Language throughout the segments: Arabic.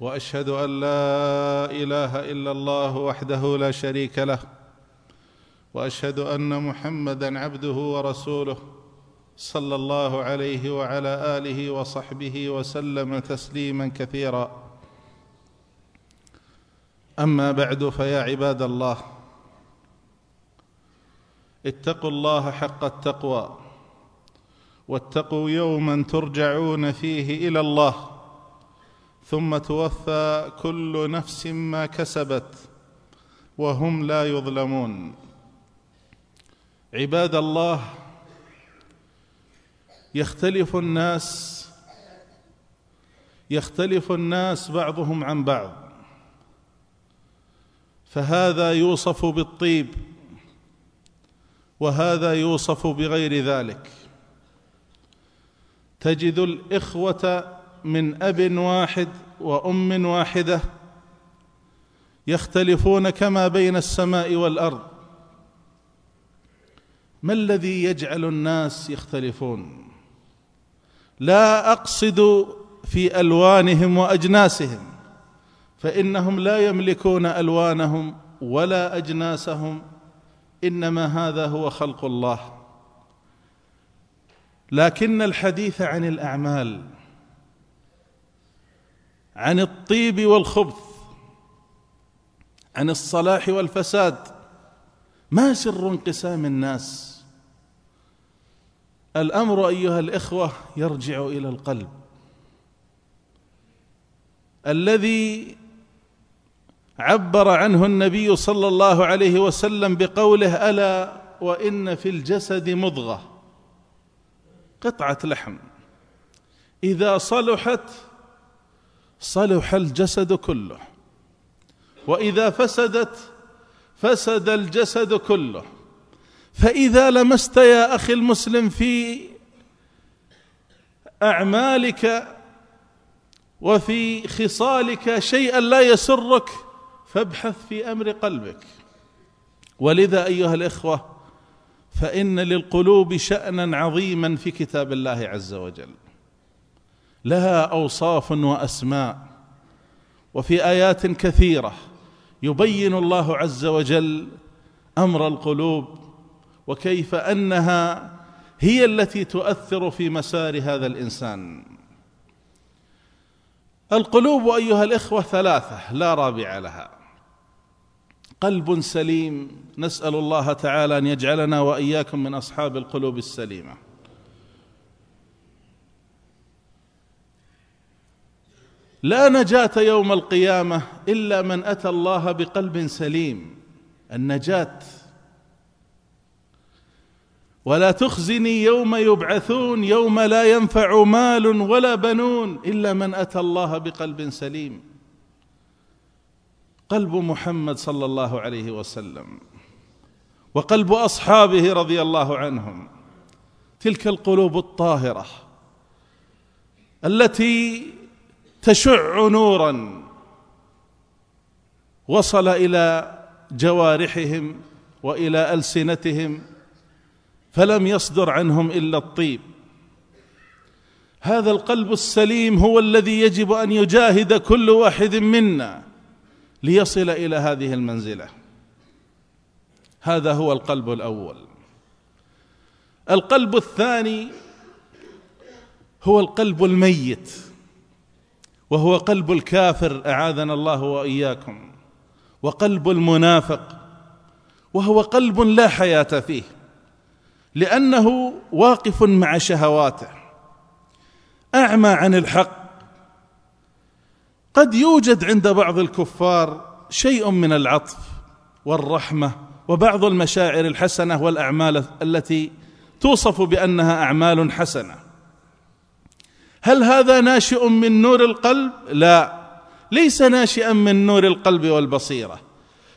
وأشهد أن لا إله إلا الله وحده لا شريك له وأشهد أن محمدا عبده ورسوله صلى الله عليه وعلى آله وصحبه وسلم تسليما كثيرا. أما بعد فيا عباد الله اتقوا الله حق التقوى واتقوا يوما ترجعون فيه إلى الله. ثم توفى كل نفس ما كسبت وهم لا يظلمون. عباد الله يختلف الناس يختلف الناس بعضهم عن بعض. فهذا يوصف بالطيب وهذا يوصف بغير ذلك. تجد الإخوة من أب واحد وأم واحدة يختلفون كما بين السماء والأرض. ما الذي يجعل الناس يختلفون؟ لا أقصد في ألوانهم وأجناسهم فإنهم لا يملكون ألوانهم ولا أجناسهم إنما هذا هو خلق الله. لكن الحديث عن الأعمال عن الطيب والخبث عن الصلاح والفساد. ما سر انقسام الناس؟ الأمر أيها الإخوة يرجع إلى القلب. الذي عبر عنه النبي صلى الله عليه وسلم بقوله ألا وإن في الجسد مضغة قطعة لحم. إذا صلحت صلح الجسد كله. وإذا فسدت فسد الجسد كله. فإذا لمست يا أخي المسلم في أعمالك وفي خصالك شيئا لا يسرك فابحث في أمر قلبك. ولذا أيها الإخوة فإن للقلوب شانا عظيما في كتاب الله عز وجل. لها أوصاف وأسماء وفي آيات كثيرة يبين الله عز وجل أمر القلوب وكيف أنها هي التي تؤثر في مسار هذا الإنسان. القلوب أيها الإخوة ثلاثة لا رابع لها. قلب سليم نسأل الله تعالى أن يجعلنا وإياكم من أصحاب القلوب السليمة. لا نجاة يوم القيامة إلا من أتى الله بقلب سليم. النجاة. ولا تخزني يوم يبعثون يوم لا ينفع مال ولا بنون إلا من أتى الله بقلب سليم. قلب محمد صلى الله عليه وسلم. وقلب أصحابه رضي الله عنهم. تلك القلوب الطاهرة. التي تشع نورا. وصل إلى جوارحهم وإلى ألسنتهم فلم يصدر عنهم إلا الطيب. هذا القلب السليم هو الذي يجب أن يجاهد كل واحد منا ليصل إلى هذه المنزلة. هذا هو القلب الأول. القلب الثاني هو القلب الميت. وهو قلب الكافر أعاذنا الله وإياكم وقلب المنافق وهو قلب لا حياة فيه لأنه واقف مع شهواته. أعمى عن الحق. قد يوجد عند بعض الكفار شيء من العطف والرحمة وبعض المشاعر الحسنة والأعمال التي توصف بأنها أعمال حسنة. هل هذا ناشئ من نور القلب؟ لا. ليس ناشئا من نور القلب والبصيرة.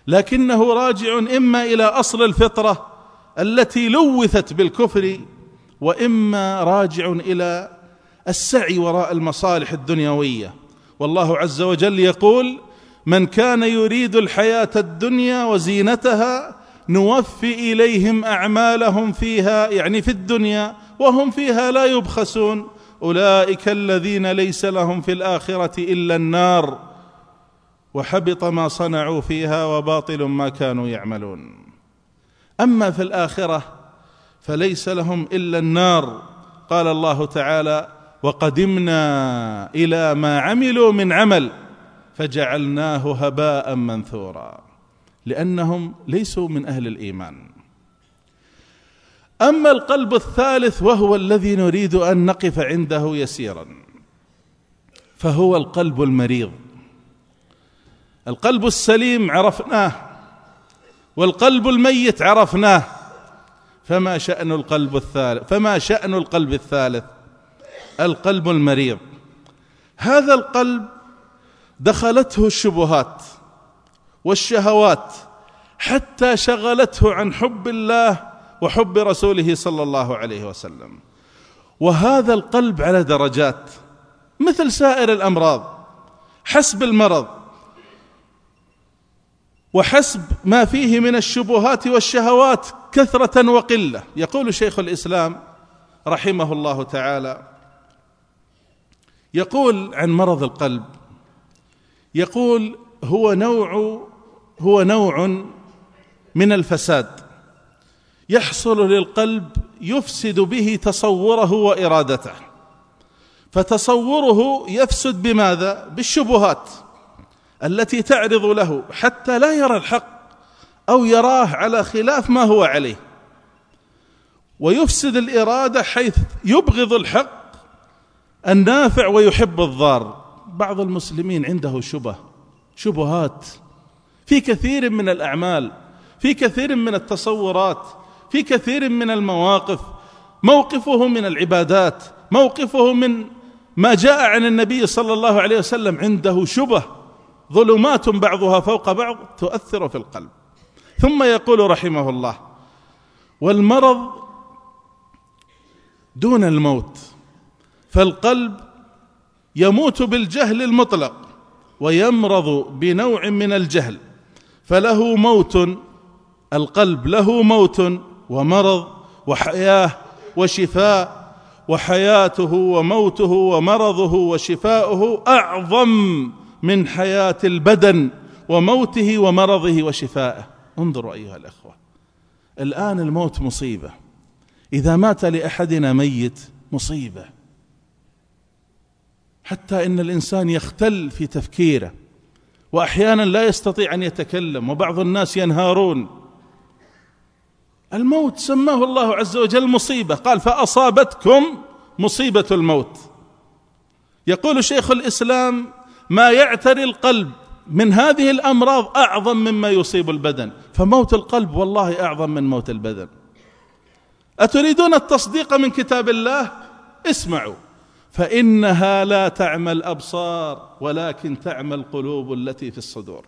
لكنه راجع إما إلى أصل الفطرة التي لوثت بالكفر وإما راجع إلى السعي وراء المصالح الدنيوية. والله عز وجل يقول من كان يريد الحياة الدنيا وزينتها نوفي إليهم أعمالهم فيها يعني في الدنيا وهم فيها لا يبخسون. أولئك الذين ليس لهم في الآخرة إلا النار وحبط ما صنعوا فيها وباطل ما كانوا يعملون. أما في الآخرة فليس لهم إلا النار. قال الله تعالى وقدمنا إلى ما عملوا من عمل فجعلناه هباء منثورا لأنهم ليسوا من أهل الإيمان. أما القلب الثالث وهو الذي نريد أن نقف عنده يسيرا فهو القلب المريض. القلب السليم عرفناه والقلب الميت عرفناه. فما شأن القلب الثالث فما شأن القلب الثالث؟ القلب المريض. هذا القلب دخلته الشبهات والشهوات حتى شغلته عن حب الله وحب رسوله صلى الله عليه وسلم. وهذا القلب على درجات مثل سائر الأمراض حسب المرض وحسب ما فيه من الشبهات والشهوات كثرة وقلة. يقول شيخ الإسلام رحمه الله تعالى يقول عن مرض القلب يقول هو نوع هو نوع من الفساد. يحصل للقلب يفسد به تصوره وإرادته. فتصوره يفسد بماذا؟ بالشبهات التي تعرض له حتى لا يرى الحق أو يراه على خلاف ما هو عليه. ويفسد الإرادة حيث يبغض الحق النافع ويحب الضار. بعض المسلمين عنده شبه شبهات في كثير من الأعمال في كثير من التصورات في كثير من المواقف. موقفه من العبادات موقفه من ما جاء عن النبي صلى الله عليه وسلم عنده شبه. ظلمات بعضها فوق بعض تؤثر في القلب. ثم يقول رحمه الله والمرض دون الموت فالقلب يموت بالجهل المطلق ويمرض بنوع من الجهل. فله موت القلب له موت ومرض وحياة وشفاء وحياته وموته ومرضه وشفاؤه أعظم من حياة البدن وموته ومرضه وشفائه. انظروا أيها الأخوة الآن الموت مصيبة. إذا مات لأحدنا ميت مصيبة. حتى إن الإنسان يختل في تفكيره وأحيانا لا يستطيع أن يتكلم وبعض الناس ينهارون. الموت سماه الله عز وجل مصيبة. قال فأصابتكم مصيبة الموت. يقول شيخ الإسلام ما يعتري القلب من هذه الأمراض أعظم مما يصيب البدن. فموت القلب والله أعظم من موت البدن. أتريدون التصديق من كتاب الله؟ اسمعوا. فإنها لا تعمى الأبصار ولكن تعمى القلوب التي في الصدور.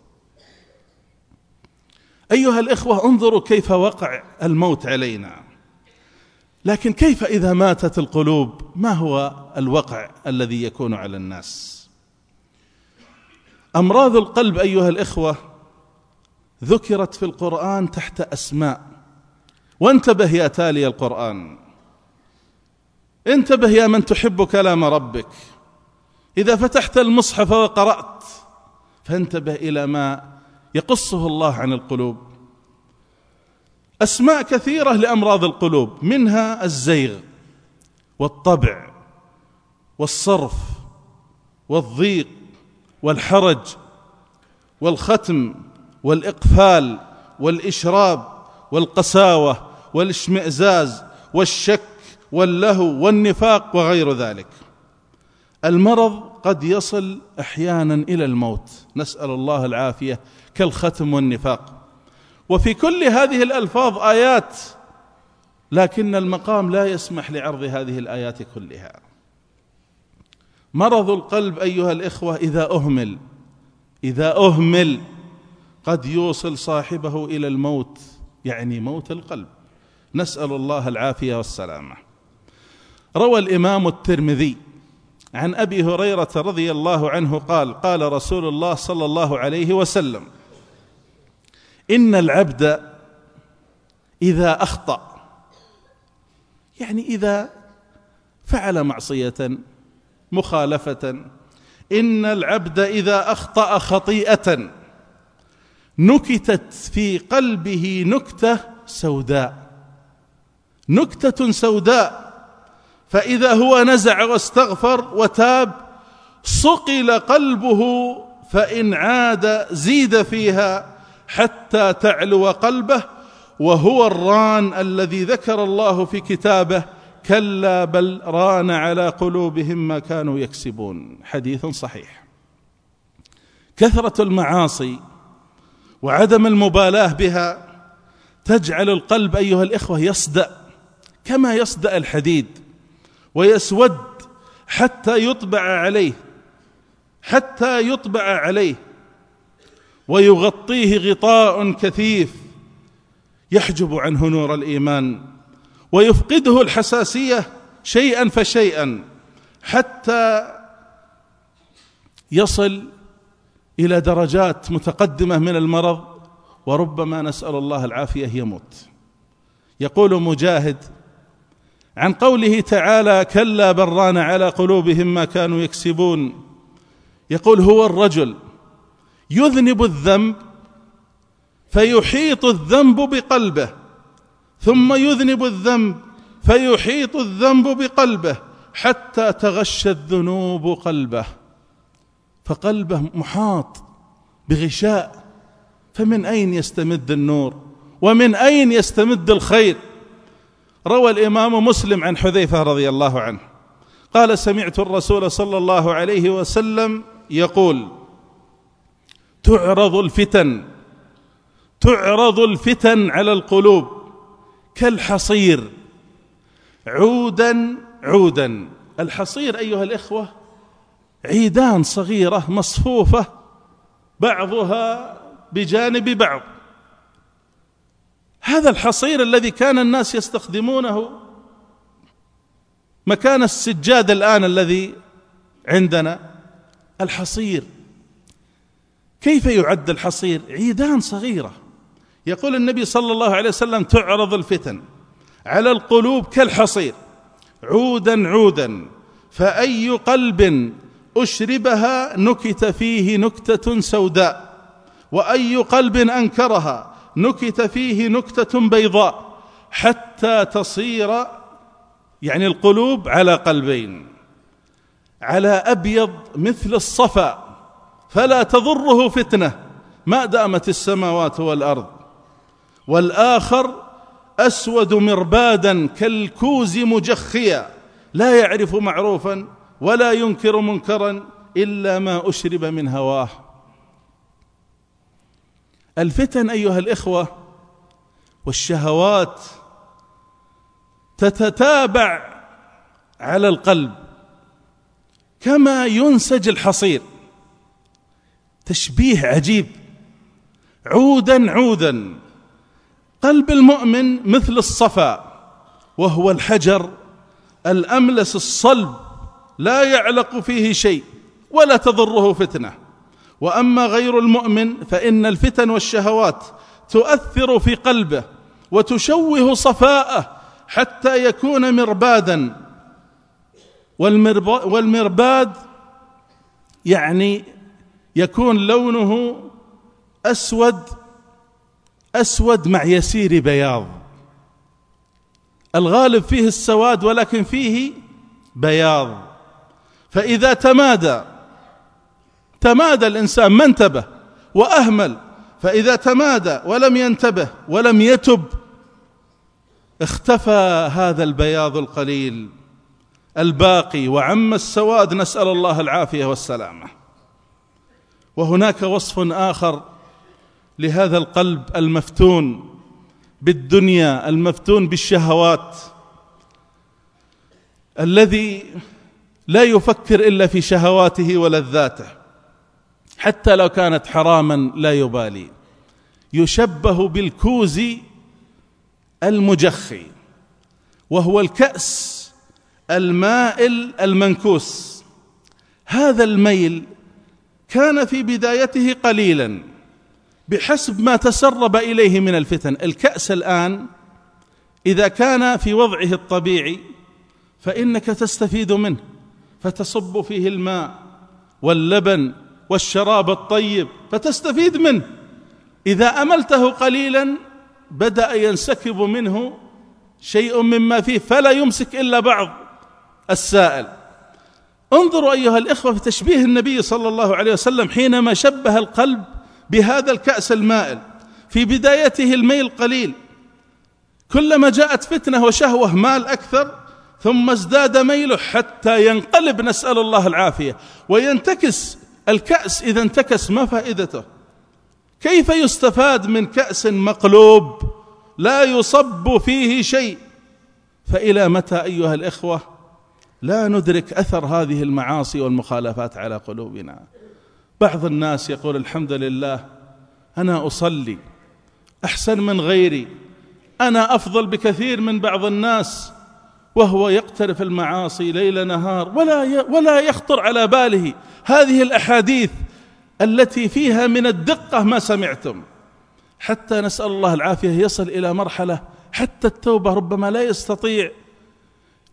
أيها الإخوة انظروا كيف وقع الموت علينا. لكن كيف إذا ماتت القلوب؟ ما هو الوقع الذي يكون على الناس؟ أمراض القلب أيها الإخوة ذكرت في القرآن تحت أسماء. وانتبه يا تالي القرآن. انتبه يا من تحب كلام ربك. إذا فتحت المصحف وقرأت فانتبه إلى ما يقصه الله عن القلوب. أسماء كثيرة لأمراض القلوب منها الزيغ والطبع والصرف والضيق والحرج والختم والإقفال والإشراب والقساوة والإشمئزاز والشك واللهو والنفاق وغير ذلك. المرض قد يصل أحيانا إلى الموت. نسأل الله العافية كالختم والنفاق. وفي كل هذه الألفاظ آيات لكن المقام لا يسمح لعرض هذه الآيات كلها. مرض القلب أيها الإخوة إذا أهمل إذا أهمل قد يوصل صاحبه إلى الموت يعني موت القلب. نسأل الله العافية والسلامة. روى الإمام الترمذي عن أبي هريرة رضي الله عنه قال قال رسول الله صلى الله عليه وسلم إن العبد إذا أخطأ يعني إذا فعل معصية مخالفة إن العبد إذا أخطأ خطيئة نكتت في قلبه نكتة سوداء نكتة سوداء فإذا هو نزع واستغفر وتاب صقل قلبه فإن عاد زيد فيها حتى تعلو قلبه وهو الران الذي ذكر الله في كتابه كلا بل ران على قلوبهم ما كانوا يكسبون. حديث صحيح. كثرة المعاصي وعدم المبالاة بها تجعل القلب أيها الإخوة يصدأ كما يصدأ الحديد ويسود حتى يطبع عليه حتى يطبع عليه. ويغطيه غطاء كثيف يحجب عنه نور الإيمان ويفقده الحساسية شيئا فشيئا حتى يصل إلى درجات متقدمة من المرض وربما نسأل الله العافية يموت. يقول مجاهد عن قوله تعالى كلا بران على قلوبهم ما كانوا يكسبون يقول هو الرجل يذنب الذنب فيحيط الذنب بقلبه ثم يذنب الذنب فيحيط الذنب بقلبه حتى تغشى الذنوب قلبه. فقلبه محاط بغشاء فمن أين يستمد النور؟ ومن أين يستمد الخير؟ روى الإمام مسلم عن حذيفة رضي الله عنه قال سمعت الرسول صلى الله عليه وسلم يقول تعرض الفتن تعرض الفتن على القلوب كالحصير. عودا عودا. الحصير أيها الإخوة عيدان صغيرة مصفوفة بعضها بجانب بعض. هذا الحصير الذي كان الناس يستخدمونه مكان السجاد الآن الذي عندنا الحصير. كيف يعد الحصير؟ عيدان صغيرة. يقول النبي صلى الله عليه وسلم تعرض الفتن على القلوب كالحصير عودا عودا فأي قلب أشربها نكت فيه نكتة سوداء وأي قلب أنكرها نكت فيه نكتة بيضاء حتى تصير يعني القلوب على قلبين على أبيض مثل الصفا فلا تضره فتنة. ما دامت السماوات والأرض والآخر أسود مربادا كالكوز مجخيا. لا يعرف معروفا ولا ينكر منكرا إلا ما أشرب من هواه. الفتن أيها الإخوة والشهوات تتتابع على القلب كما ينسج الحصير. تشبيه عجيب. عودا عودا. قلب المؤمن مثل الصفا وهو الحجر الأملس الصلب. لا يعلق فيه شيء ولا تضره فتنة. وأما غير المؤمن فإن الفتن والشهوات تؤثر في قلبه وتشوه صفاءه حتى يكون مربادا. والمرباد يعني يكون لونه أسود أسود مع يسير بياض. الغالب فيه السواد ولكن فيه بياض. فإذا تمادى تمادى الإنسان ما انتبه وأهمل. فإذا تمادى ولم ينتبه ولم يتب اختفى هذا البياض القليل الباقي. وعم السواد نسأل الله العافية والسلامة. وهناك وصف آخر لهذا القلب المفتون بالدنيا المفتون بالشهوات الذي لا يفكر إلا في شهواته ولذاته حتى لو كانت حراما لا يبالي. يشبه بالكوز المجخي وهو الكأس المائل المنكوس. هذا الميل كان في بدايته قليلا بحسب ما تسرب إليه من الفتن. الكأس الآن إذا كان في وضعه الطبيعي فإنك تستفيد منه فتصب فيه الماء واللبن والشراب الطيب فتستفيد منه. إذا أملته قليلا بدأ ينسكب منه شيء مما فيه فلا يمسك إلا بعض السائل. انظروا أيها الإخوة في تشبيه النبي صلى الله عليه وسلم حينما شبه القلب بهذا الكأس المائل. في بدايته الميل قليل. كلما جاءت فتنة وشهوة مال أكثر ثم ازداد ميله حتى ينقلب نسأل الله العافية. وينتكس الكأس إذا انتكس ما فائدته؟ كيف يستفاد من كأس مقلوب لا يصب فيه شيء؟ فإلى متى أيها الإخوة؟ لا ندرك أثر هذه المعاصي والمخالفات على قلوبنا. بعض الناس يقول الحمد لله أنا أصلي أحسن من غيري أنا أفضل بكثير من بعض الناس وهو يقترف المعاصي ليل نهار ولا ولا يخطر على باله. هذه الأحاديث التي فيها من الدقة ما سمعتم. حتى نسأل الله العافية يصل إلى مرحلة حتى التوبة ربما لا يستطيع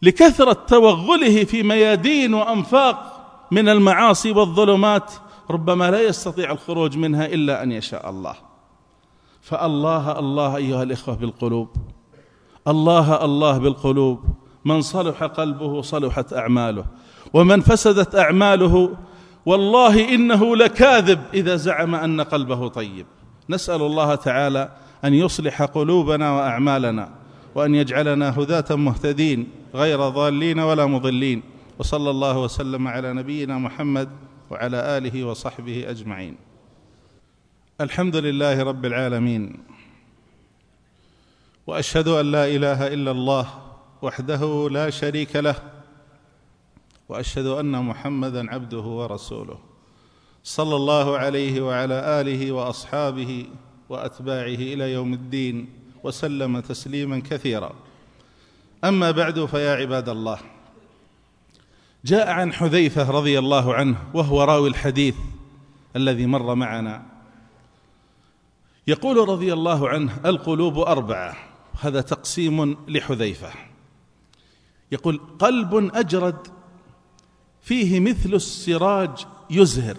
لكثرة توغله في ميادين وأنفاق من المعاصي والظلمات ربما لا يستطيع الخروج منها إلا أن يشاء الله. فالله الله أيها الإخوة بالقلوب الله الله بالقلوب من صلح قلبه صلحت أعماله ومن فسدت أعماله والله إنه لكاذب إذا زعم أن قلبه طيب. نسأل الله تعالى أن يصلح قلوبنا وأعمالنا وأن يجعلنا هداة مهتدين غير ضالين ولا مضلين. وصلى الله وسلم على نبينا محمد وعلى آله وصحبه أجمعين. الحمد لله رب العالمين. وأشهد أن لا إله إلا الله وحده لا شريك له. وأشهد أن محمدا عبده ورسوله. صلى الله عليه وعلى آله وأصحابه وأتباعه إلى يوم الدين وسلم تسليما كثيرا. أما بعد فيا عباد الله. جاء عن حذيفة رضي الله عنه وهو راوي الحديث الذي مر معنا. يقول رضي الله عنه القلوب أربعة هذا تقسيم لحذيفة. يقول قلب أجرد فيه مثل السراج يزهر.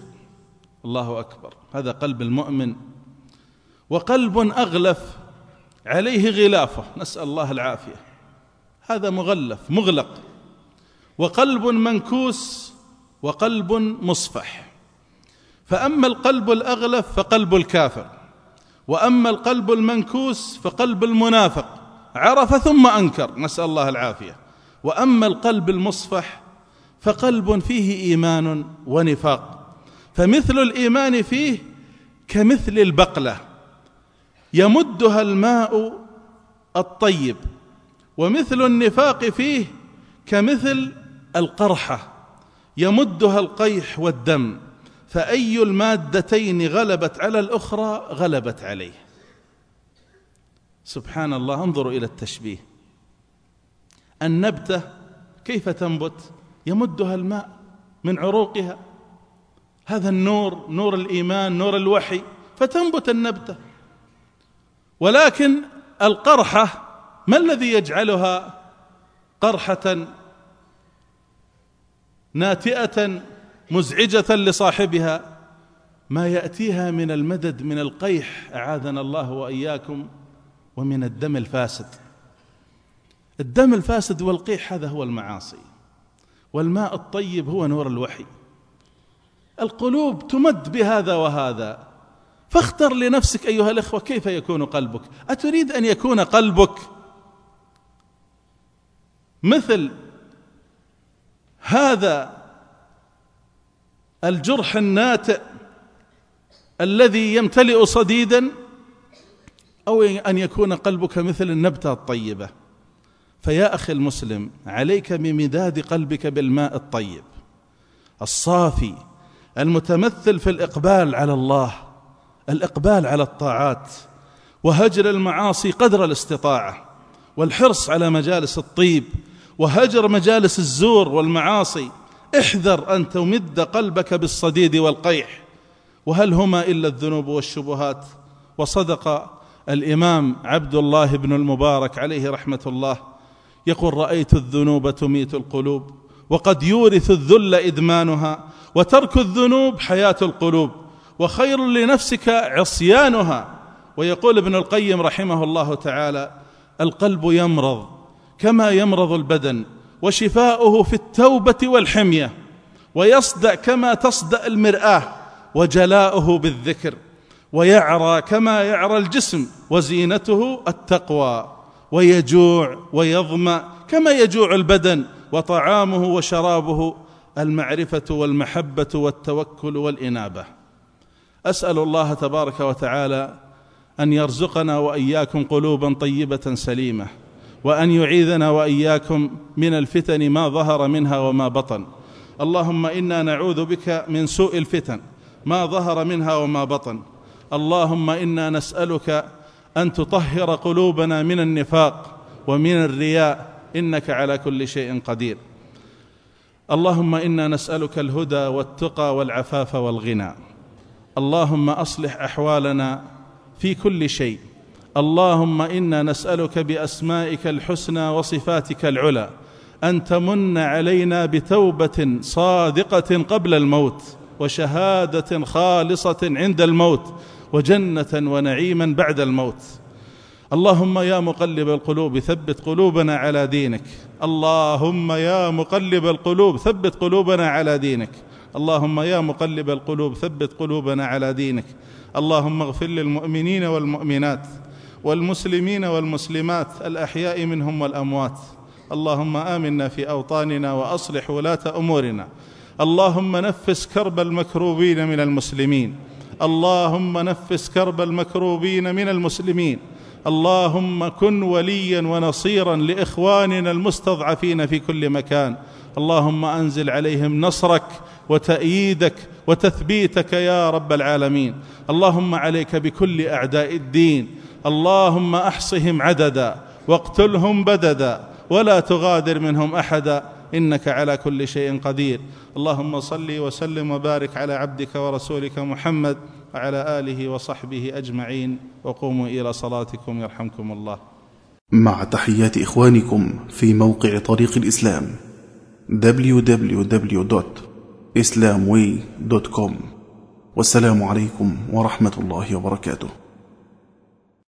الله أكبر هذا قلب المؤمن. وقلب أغلف عليه غلافة. نسأل الله العافية. هذا مغلف مغلق. وقلب منكوس وقلب مصفح. فأما القلب الأغلف فقلب الكافر. وأما القلب المنكوس فقلب المنافق. عرف ثم أنكر نسأل الله العافية. وأما القلب المصفح فقلب فيه إيمان ونفاق. فمثل الإيمان فيه كمثل البقلة. يمدها الماء الطيب. ومثل النفاق فيه كمثل القرحة يمدها القيح والدم فأي المادتين غلبت على الأخرى غلبت عليه. سبحان الله انظروا إلى التشبيه. النبتة كيف تنبت؟ يمدها الماء من عروقها. هذا النور نور الإيمان نور الوحي فتنبت النبتة. ولكن القرحة ما الذي يجعلها قرحة ناتئة مزعجة لصاحبها؟ ما يأتيها من المدد من القيح أعاذنا الله وإياكم ومن الدم الفاسد. الدم الفاسد والقيح هذا هو المعاصي والماء الطيب هو نور الوحي. القلوب تمد بهذا وهذا. فاختر لنفسك أيها الأخوة كيف يكون قلبك؟ أتريد أن يكون قلبك مثل هذا الجرح الناتئ الذي يمتلئ صديدا أو أن يكون قلبك مثل النبتة الطيبة. فيا أخي المسلم عليك بمداد قلبك بالماء الطيب. الصافي المتمثل في الإقبال على الله الإقبال على الطاعات وهجر المعاصي قدر الاستطاعة والحرص على مجالس الطيب وهجر مجالس الزور والمعاصي. احذر أن تمد قلبك بالصديد والقيح. وهل هما إلا الذنوب والشبهات؟ وصدق الإمام عبد الله بن المبارك عليه رحمة الله. يقول رأيت الذنوب تميت القلوب وقد يورث الذل إدمانها وترك الذنوب حياة القلوب وخير لنفسك عصيانها. ويقول ابن القيم رحمه الله تعالى القلب يمرض كما يمرض البدن وشفاؤه في التوبة والحمية ويصدأ كما تصدأ المرآة وجلاؤه بالذكر ويعرى كما يعرى الجسم وزينته التقوى ويجوع ويظمأ كما يجوع البدن وطعامه وشرابه المعرفة والمحبة والتوكل والإنابة. أسأل الله تبارك وتعالى أن يرزقنا وإياكم قلوبا طيبة سليمة. وأن يعيذنا وإياكم من الفتن ما ظهر منها وما بطن. اللهم إنا نعوذ بك من سوء الفتن ما ظهر منها وما بطن. اللهم إنا نسألك أن تطهر قلوبنا من النفاق ومن الرياء. إنك على كل شيء قدير. اللهم إنا نسألك الهدى والتقى والعفاف والغنى. اللهم أصلح أحوالنا في كل شيء. اللهم إنا نسألك بأسمائك الحسنى وصفاتك العلى أن تمن علينا بتوبة صادقة قبل الموت وشهادة خالصة عند الموت وجنة ونعيما بعد الموت. اللهم يا مقلب القلوب ثبت قلوبنا على دينك. اللهم يا مقلب القلوب ثبت قلوبنا على دينك. اللهم يا مقلب القلوب ثبت قلوبنا على دينك. اللهم اغفر للمؤمنين والمؤمنات. والمسلمين والمسلمات الأحياء منهم والأموات. اللهم آمنا في أوطاننا وأصلح ولاة أمورنا. اللهم نفس كرب المكروبين من المسلمين. اللهم نفس كرب المكروبين من المسلمين. اللهم كن وليا ونصيرا لإخواننا المستضعفين في كل مكان. اللهم أنزل عليهم نصرك وتأييدك وتثبيتك يا رب العالمين. اللهم عليك بكل أعداء الدين. اللهم أحصهم عددا واقتلهم بددا ولا تغادر منهم أحدا إنك على كل شيء قدير. اللهم صل وسلم وبارك على عبدك ورسولك محمد وعلى آله وصحبه أجمعين. وقوموا إلى صلاتكم يرحمكم الله. مع تحيات إخوانكم في موقع طريق الإسلام www.islamway.com والسلام عليكم ورحمة الله وبركاته.